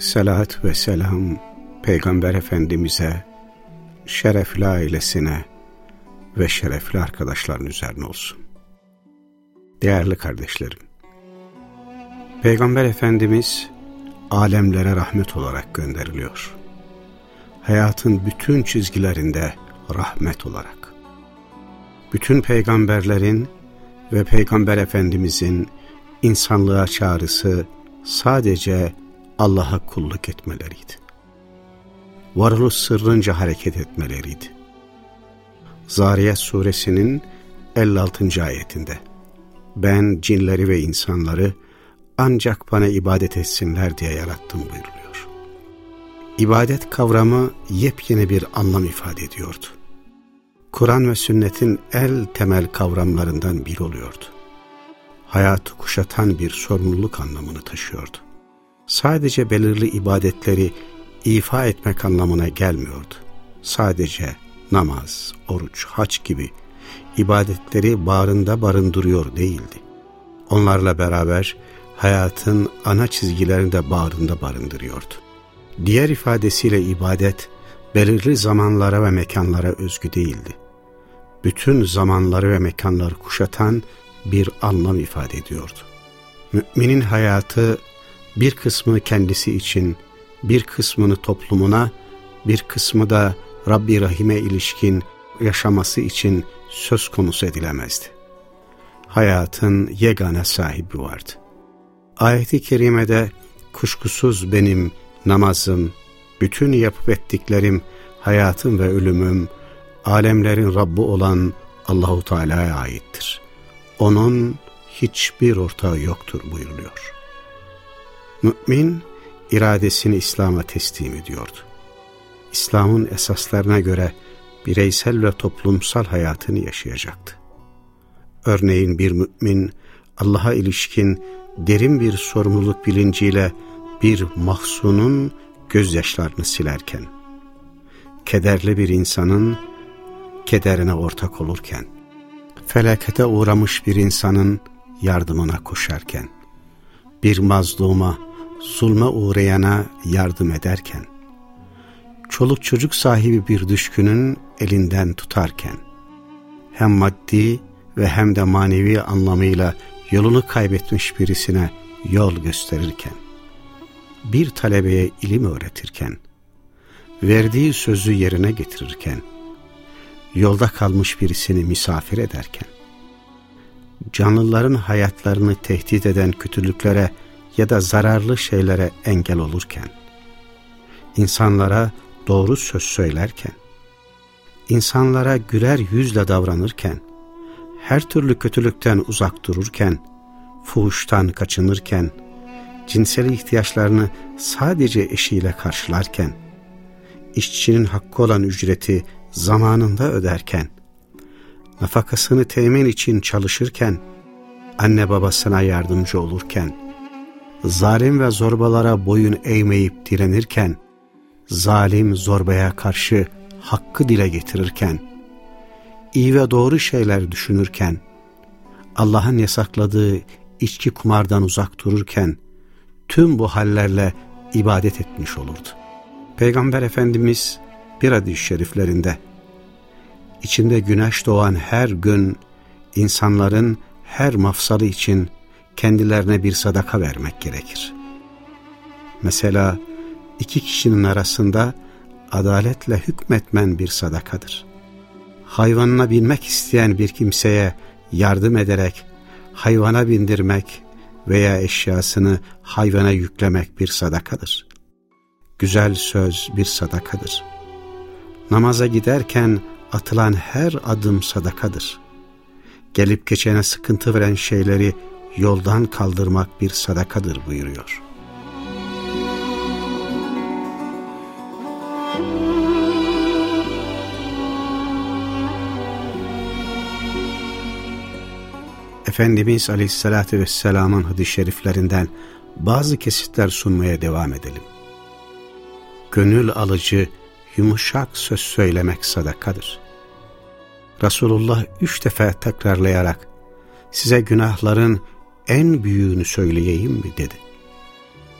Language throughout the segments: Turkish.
Salat ve selam Peygamber Efendimiz'e, şerefli ailesine ve şerefli arkadaşların üzerine olsun. Değerli kardeşlerim, Peygamber Efendimiz alemlere rahmet olarak gönderiliyor. Hayatın bütün çizgilerinde rahmet olarak. Bütün peygamberlerin ve Peygamber Efendimizin insanlığa çağrısı sadece Allah'a kulluk etmeleriydi. Varoluş sırrınca hareket etmeleriydi. Zariyat suresinin 56. ayetinde ben cinleri ve insanları ancak bana ibadet etsinler diye yarattım buyuruluyor. İbadet kavramı yepyeni bir anlam ifade ediyordu. Kur'an ve sünnetin el temel kavramlarından biri oluyordu. Hayatı kuşatan bir sorumluluk anlamını taşıyordu. Sadece belirli ibadetleri ifa etmek anlamına gelmiyordu. Sadece namaz, oruç, haç gibi ibadetleri bağrında barındırıyor değildi. Onlarla beraber hayatın ana çizgilerini de bağrında barındırıyordu. Diğer ifadesiyle ibadet, belirli zamanlara ve mekanlara özgü değildi. Bütün zamanları ve mekanları kuşatan bir anlam ifade ediyordu. Müminin hayatı bir kısmı kendisi için, bir kısmını toplumuna, bir kısmı da Rabbi Rahim'e ilişkin yaşaması için söz konusu edilemezdi. Hayatın yegane sahibi vardı. Ayet-i kerimede kuşkusuz benim namazım, bütün yapıp ettiklerim, hayatım ve ölümüm, alemlerin Rabbi olan Allahu Teala'ya aittir. Onun hiçbir ortağı yoktur buyuruluyor. Mümin iradesini İslam'a teslim ediyordu. İslam'ın esaslarına göre bireysel ve toplumsal hayatını yaşayacaktı. Örneğin bir mümin Allah'a ilişkin derin bir sorumluluk bilinciyle bir mahzunun gözyaşlarını silerken, kederli bir insanın kederine ortak olurken, felakete uğramış bir insanın yardımına koşarken, bir mazluma, zulme uğrayana yardım ederken, çoluk çocuk sahibi bir düşkünün elinden tutarken, hem maddi ve hem de manevi anlamıyla yolunu kaybetmiş birisine yol gösterirken, bir talebeye ilim öğretirken, verdiği sözü yerine getirirken, yolda kalmış birisini misafir ederken, canlıların hayatlarını tehdit eden kötülüklere ya da zararlı şeylere engel olurken, insanlara doğru söz söylerken, insanlara güler yüzle davranırken, her türlü kötülükten uzak dururken, fuhuştan kaçınırken, cinsel ihtiyaçlarını sadece eşiyle karşılarken, işçinin hakkı olan ücreti zamanında öderken, nafakasını temin için çalışırken, anne babasına yardımcı olurken, zalim ve zorbalara boyun eğmeyip direnirken, zalim zorbaya karşı hakkı dile getirirken, iyi ve doğru şeyler düşünürken, Allah'ın yasakladığı içki kumardan uzak dururken, tüm bu hallerle ibadet etmiş olurdu. Peygamber Efendimiz bir hadis-i şeriflerinde, içinde güneş doğan her gün insanların her mafsalı için kendilerine bir sadaka vermek gerekir. Mesela iki kişinin arasında adaletle hükmetmen bir sadakadır. Hayvanına binmek isteyen bir kimseye yardım ederek hayvana bindirmek veya eşyasını hayvana yüklemek bir sadakadır. Güzel söz bir sadakadır. Namaza giderken atılan her adım sadakadır. Gelip geçene sıkıntı veren şeyleri yoldan kaldırmak bir sadakadır buyuruyor. Efendimiz Aleyhisselatü Vesselam'ın hadis-i şeriflerinden bazı kesitler sunmaya devam edelim. Gönül alıcı, yumuşak söz söylemek sadakadır. Resulullah üç defa tekrarlayarak size günahların en büyüğünü söyleyeyim mi dedi.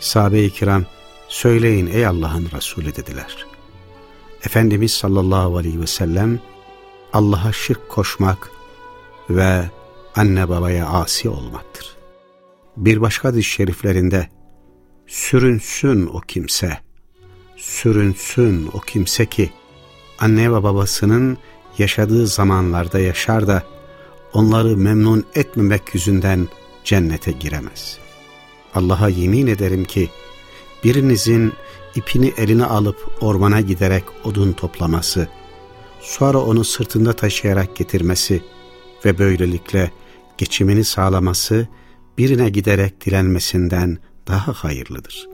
Sahabe-i kiram söyleyin ey Allah'ın Resulü dediler. Efendimiz sallallahu aleyhi ve sellem Allah'a şirk koşmak ve anne babaya asi olmaktır. Bir başka diş şeriflerinde sürünsün o kimse, sürünsün o kimse ki anne ve babasının yaşadığı zamanlarda yaşar da onları memnun etmemek yüzünden cennete giremez. Allah'a yemin ederim ki birinizin ipini eline alıp ormana giderek odun toplaması, sonra onu sırtında taşıyarak getirmesi ve böylelikle geçimini sağlaması birine giderek dilenmesinden daha hayırlıdır.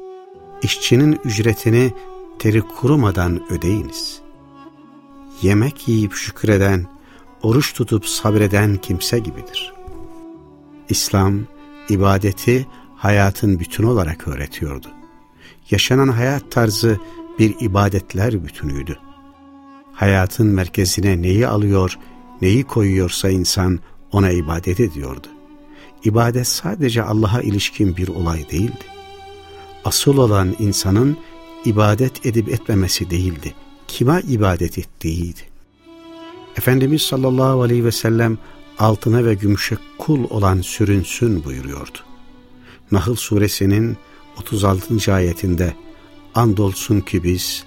İşçinin ücretini teri kurumadan ödeyiniz. Yemek yiyip şükreden, oruç tutup sabreden kimse gibidir. İslam, ibadeti hayatın bütün olarak öğretiyordu. Yaşanan hayat tarzı bir ibadetler bütünüydü. Hayatın merkezine neyi alıyor, neyi koyuyorsa insan ona ibadet ediyordu. İbadet sadece Allah'a ilişkin bir olay değildi. Asıl olan insanın ibadet edip etmemesi değildi. Kime ibadet ettiğiydi. Efendimiz sallallahu aleyhi ve sellem altına ve gümüşe kul olan sürünsün buyuruyordu. Nahl suresinin 36. ayetinde andolsun ki biz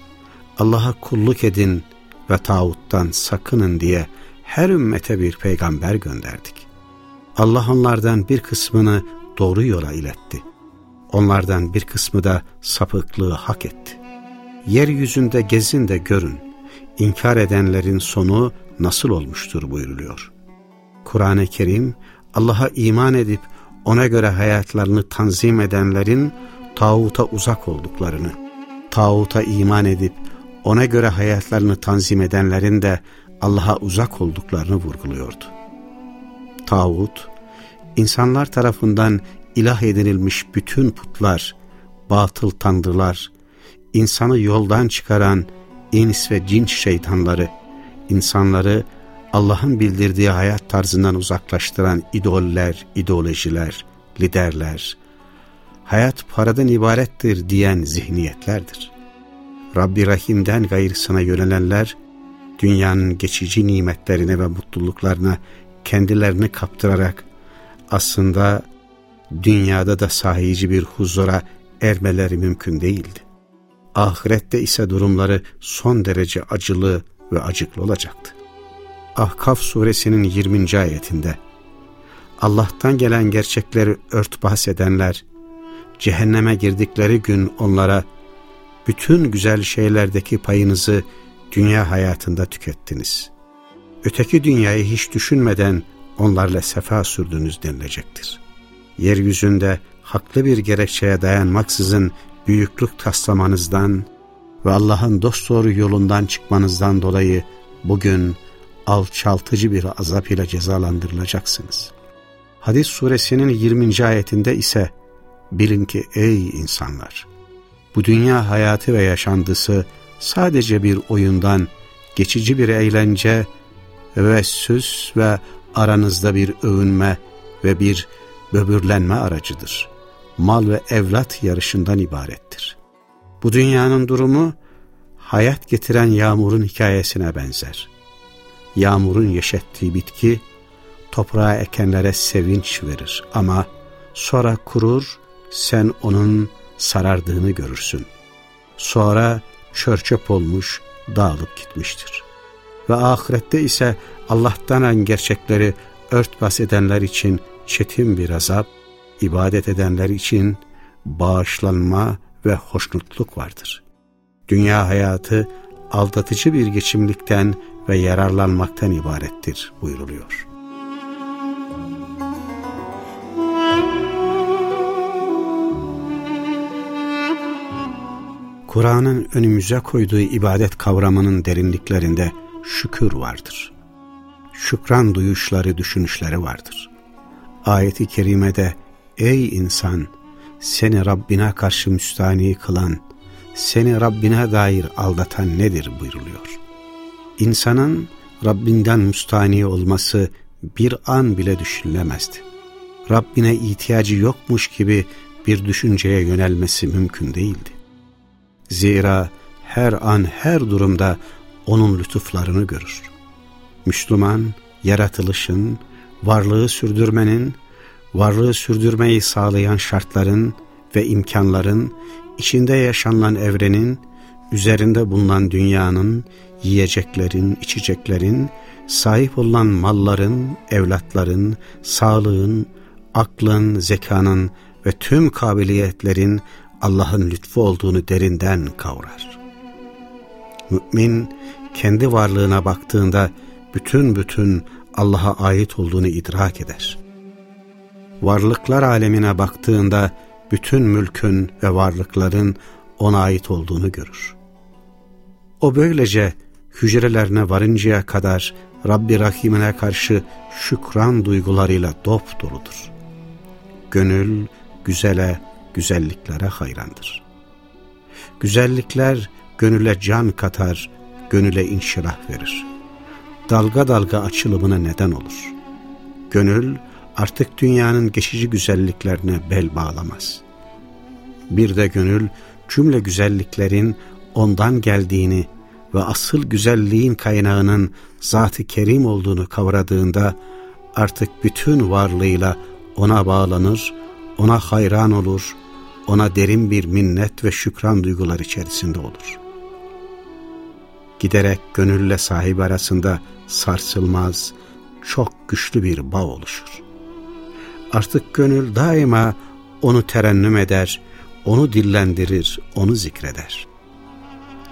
Allah'a kulluk edin ve tağuttan sakının diye her ümmete bir peygamber gönderdik. Allah onlardan bir kısmını doğru yola iletti. Onlardan bir kısmı da sapıklığı hak etti. Yeryüzünde gezin de görün, inkar edenlerin sonu nasıl olmuştur buyuruluyor. Kur'an-ı Kerim, Allah'a iman edip ona göre hayatlarını tanzim edenlerin tağuta uzak olduklarını, tağuta iman edip ona göre hayatlarını tanzim edenlerin de Allah'a uzak olduklarını vurguluyordu. Tağut, insanlar tarafından ilah edinilmiş bütün putlar, batıl tanrılar, insanı yoldan çıkaran ins ve cin şeytanları, insanları Allah'ın bildirdiği hayat tarzından uzaklaştıran idoller, ideolojiler, liderler, hayat paradan ibarettir diyen zihniyetlerdir. Rabbi Rahim'den gayrısına yönelenler, dünyanın geçici nimetlerine ve mutluluklarına kendilerini kaptırarak aslında dünyada da sahici bir huzura ermeleri mümkün değildi. Ahirette ise durumları son derece acılı ve acıklı olacaktı. Ahkaf suresinin 20. ayetinde Allah'tan gelen gerçekleri örtbas edenler, cehenneme girdikleri gün onlara bütün güzel şeylerdeki payınızı dünya hayatında tükettiniz. Öteki dünyayı hiç düşünmeden onlarla sefa sürdünüz denilecektir. Yeryüzünde haklı bir gerekçeye dayanmaksızın büyüklük taslamanızdan ve Allah'ın dosdoğru yolundan çıkmanızdan dolayı bugün alçaltıcı bir azap ile cezalandırılacaksınız. Hadis suresinin 20. ayetinde ise bilin ki ey insanlar bu dünya hayatı ve yaşantısı sadece bir oyundan, geçici bir eğlence ve süs ve aranızda bir övünme ve bir böbürlenme aracıdır. Mal ve evlat yarışından ibarettir. Bu dünyanın durumu hayat getiren yağmurun hikayesine benzer. Yağmurun yeşettiği bitki toprağa ekenlere sevinç verir ama sonra kurur sen onun sarardığını görürsün. Sonra çörçöp olmuş, dağılıp gitmiştir. Ve ahirette ise Allah'tan gerçekleri örtbas edenler için çetin bir azap, ibadet edenler için bağışlanma ve hoşnutluk vardır. Dünya hayatı aldatıcı bir geçimlikten ve yararlanmaktan ibarettir buyruluyor. Kur'an'ın önümüze koyduğu ibadet kavramının derinliklerinde şükür vardır. Şükran duyuşları, düşünüşleri vardır. Ayeti kerimede ey insan seni Rabbine karşı müstani kılan, seni Rabbine dair aldatan nedir buyruluyor. İnsanın Rabbinden müstani olması bir an bile düşünülemezdi. Rabbine ihtiyacı yokmuş gibi bir düşünceye yönelmesi mümkün değildi. Zira her an her durumda onun lütuflarını görür. Müslüman, yaratılışın, varlığı sürdürmenin, varlığı sürdürmeyi sağlayan şartların ve imkanların, içinde yaşanılan evrenin, üzerinde bulunan dünyanın, yiyeceklerin, içeceklerin, sahip olan malların, evlatların, sağlığın, aklın, zekanın ve tüm kabiliyetlerin Allah'ın lütfu olduğunu derinden kavrar. Mümin kendi varlığına baktığında bütün bütün Allah'a ait olduğunu idrak eder. Varlıklar alemine baktığında bütün mülkün ve varlıkların ona ait olduğunu görür. O böylece hücrelerine varıncaya kadar Rabbi Rahim'ine karşı şükran duygularıyla dop doludur. Gönül güzele, güzelliklere hayrandır. Güzellikler gönüle can katar, gönüle inşirah verir. Dalga dalga açılımına neden olur. Gönül artık dünyanın geçici güzelliklerine bel bağlamaz. Bir de gönül cümle güzelliklerin ondan geldiğini ve asıl güzelliğin kaynağının zat-ı kerim olduğunu kavradığında artık bütün varlığıyla ona bağlanır, ona hayran olur, ona derin bir minnet ve şükran duygular içerisinde olur. Giderek gönülle sahibi arasında sarsılmaz, çok güçlü bir bağ oluşur. Artık gönül daima onu terennüm eder, onu dillendirir, onu zikreder.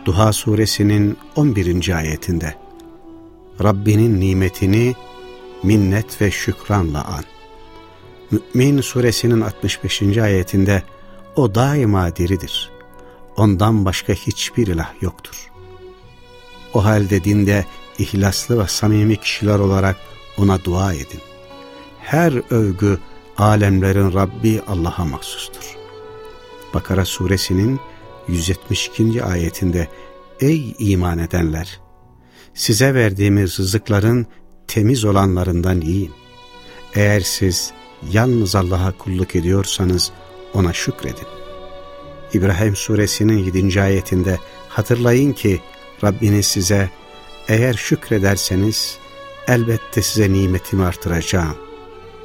Duha suresinin 11. ayetinde Rabbinin nimetini minnet ve şükranla an. Mü'min suresinin 65. ayetinde o daima diridir. Ondan başka hiçbir ilah yoktur. O halde dinde ihlaslı ve samimi kişiler olarak ona dua edin. Her övgü alemlerin Rabbi Allah'a mahsustur. Bakara suresinin 172. ayetinde Ey iman edenler! Size verdiğimiz rızıkların temiz olanlarından yiyin. Eğer siz yalnız Allah'a kulluk ediyorsanız ona şükredin. İbrahim suresinin 7. ayetinde hatırlayın ki Rabbiniz size eğer şükrederseniz elbette size nimetimi artıracağım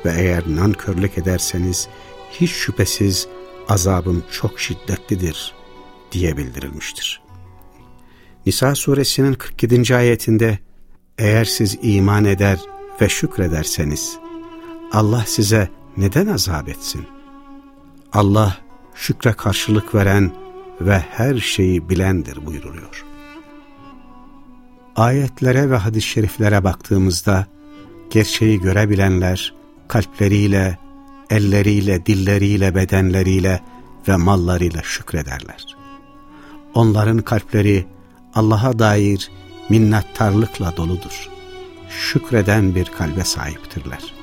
ve eğer nankörlük ederseniz hiç şüphesiz azabım çok şiddetlidir diye bildirilmiştir. Nisa suresinin 47. ayetinde eğer siz iman eder ve şükrederseniz Allah size neden azap etsin? Allah şükre karşılık veren ve her şeyi bilendir buyuruluyor. Ayetlere ve hadis-i şeriflere baktığımızda gerçeği görebilenler kalpleriyle, elleriyle, dilleriyle, bedenleriyle ve mallarıyla şükrederler. Onların kalpleri Allah'a dair minnettarlıkla doludur. Şükreden bir kalbe sahiptirler.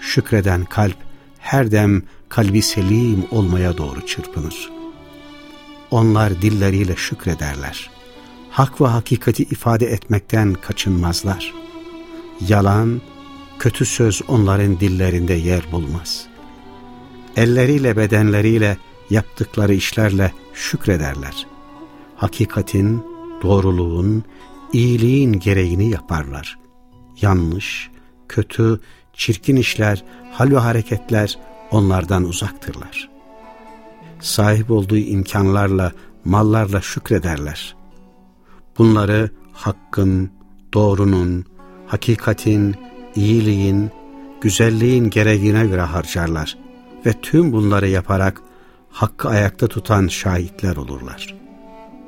Şükreden kalp her dem kalbi selim olmaya doğru çırpınır. Onlar dilleriyle şükrederler. Hak ve hakikati ifade etmekten kaçınmazlar. Yalan, kötü söz onların dillerinde yer bulmaz. Elleriyle bedenleriyle yaptıkları işlerle şükrederler. Hakikatin, doğruluğun, iyiliğin gereğini yaparlar. Yanlış, kötü, çirkin işler, hal ve hareketler onlardan uzaktırlar. Sahip olduğu imkanlarla, mallarla şükrederler. Bunları hakkın, doğrunun, hakikatin, iyiliğin, güzelliğin gereğine göre harcarlar ve tüm bunları yaparak hakkı ayakta tutan şahitler olurlar.